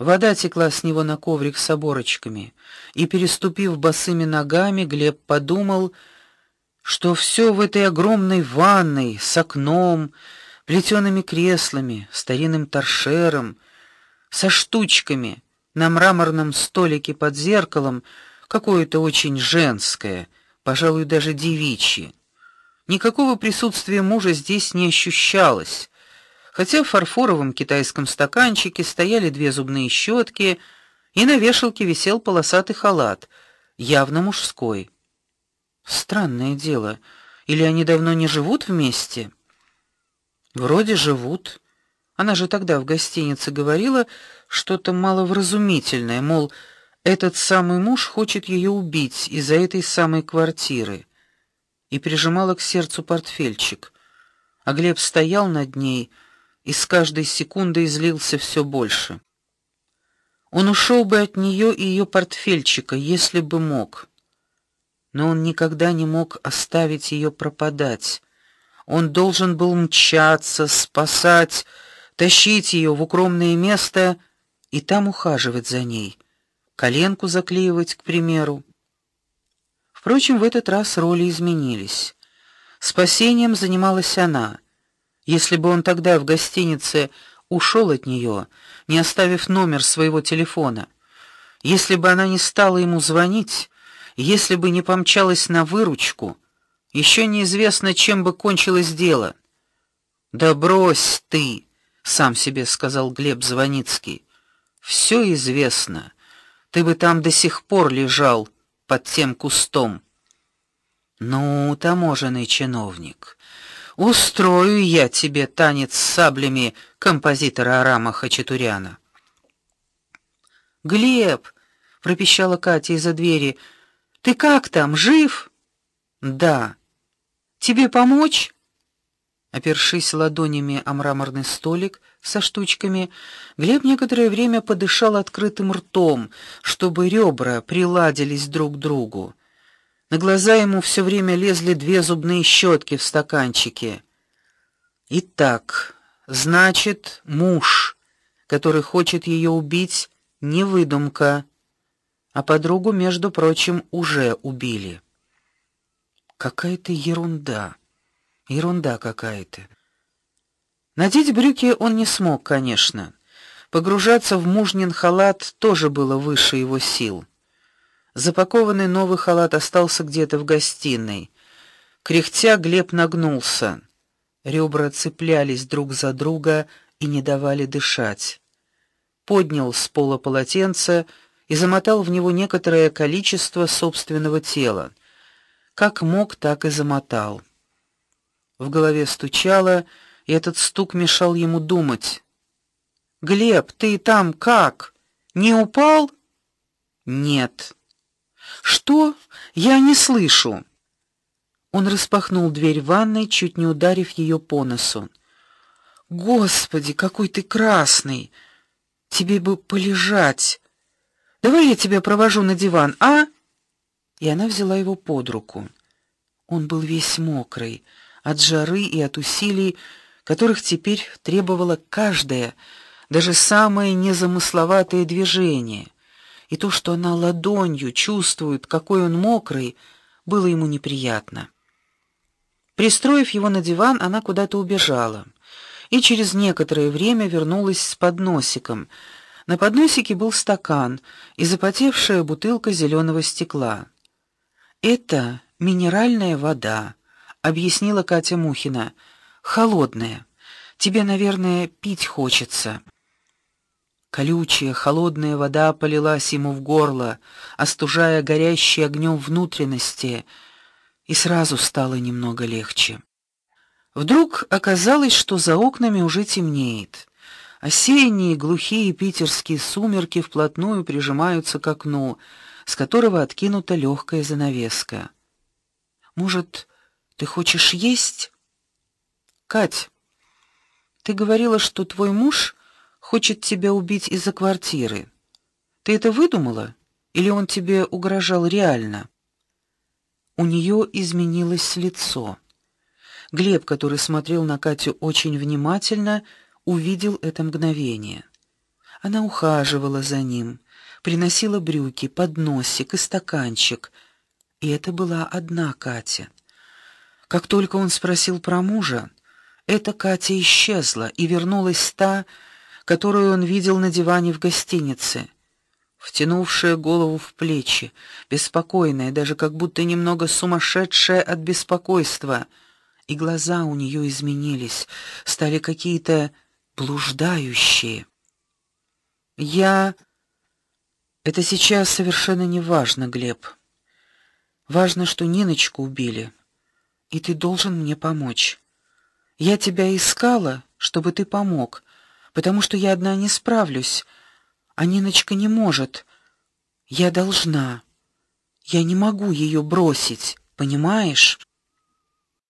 Вода текла с него на коврик с оборочками, и переступив босыми ногами, Глеб подумал, что все в этой огромной ванной с окном, плетеными креслами, старинным торшером, со штучками на мраморном столике под зеркалом какое-то очень женское, пожалуй, даже девичье. Никакого присутствия мужа здесь не ощущалось хотя в фарфоровом китайском стаканчике стояли две зубные щетки, и на вешалке висел полосатый халат, явно мужской. Странное дело, или они давно не живут вместе? Вроде живут. Она же тогда в гостинице говорила что-то маловразумительное, мол, этот самый муж хочет ее убить из-за этой самой квартиры. И прижимала к сердцу портфельчик. А Глеб стоял над ней, и с каждой секундой злился все больше. Он ушел бы от нее и ее портфельчика, если бы мог. Но он никогда не мог оставить ее пропадать. Он должен был мчаться, спасать, тащить ее в укромное место и там ухаживать за ней, коленку заклеивать, к примеру. Впрочем, в этот раз роли изменились. Спасением занималась она. Если бы он тогда в гостинице ушел от нее, не оставив номер своего телефона, если бы она не стала ему звонить, если бы не помчалась на выручку, еще неизвестно, чем бы кончилось дело. Да брось ты, сам себе сказал Глеб Звоницкий. Все известно. Ты бы там до сих пор лежал под тем кустом. Ну, таможенный чиновник, Устрою я тебе танец с саблями композитора Арама Хачатуряна. Глеб, пропищала Катя из-за двери. Ты как там, жив? Да. Тебе помочь? Опершись ладонями о мраморный столик со штучками, Глеб некоторое время подышал открытым ртом, чтобы ребра приладились друг к другу. На глаза ему все время лезли две зубные щетки в стаканчике. Итак, значит, муж, который хочет ее убить, не выдумка, а подругу, между прочим, уже убили. Какая-то ерунда. Ерунда какая-то. Надеть брюки он не смог, конечно. Погружаться в мужнин халат тоже было выше его сил. Запакованный новый халат остался где-то в гостиной. Кряхтя Глеб нагнулся. Ребра цеплялись друг за друга и не давали дышать. Поднял с пола полотенце и замотал в него некоторое количество собственного тела. Как мог, так и замотал. В голове стучало, и этот стук мешал ему думать. Глеб, ты там как? Не упал? Нет. Что? Я не слышу. Он распахнул дверь ванной, чуть не ударив ее по носу. Господи, какой ты красный. Тебе бы полежать. Давай я тебя провожу на диван, а? И она взяла его под руку. Он был весь мокрый от жары и от усилий, которых теперь требовало каждое, даже самое незамысловатое движение и то, что она ладонью чувствует, какой он мокрый, было ему неприятно. Пристроив его на диван, она куда-то убежала и через некоторое время вернулась с подносиком. На подносике был стакан и запотевшая бутылка зеленого стекла. Это минеральная вода, объяснила Катя Мухина. Холодная. Тебе, наверное, пить хочется. Колючая, холодная вода полилась ему в горло, остужая горящие огнем внутренности, и сразу стало немного легче. Вдруг оказалось, что за окнами уже темнеет. Осенние глухие питерские сумерки вплотную прижимаются к окну, с которого откинута легкая занавеска. Может, ты хочешь есть? Кать, ты говорила, что твой муж хочет тебя убить из-за квартиры. Ты это выдумала или он тебе угрожал реально? У нее изменилось лицо. Глеб, который смотрел на Катю очень внимательно, увидел это мгновение. Она ухаживала за ним, приносила брюки, подносик и стаканчик. И это была одна Катя. Как только он спросил про мужа, эта Катя исчезла, и вернулась та, которую он видел на диване в гостинице, втянувшая голову в плечи, беспокойная, даже как будто немного сумасшедшая от беспокойства. И глаза у нее изменились, стали какие-то блуждающие. Я Это сейчас совершенно не важно, Глеб. Важно, что Ниночку убили. И ты должен мне помочь. Я тебя искала, чтобы ты помог, потому что я одна не справлюсь. А Ниночка не может. Я должна. Я не могу ее бросить, понимаешь?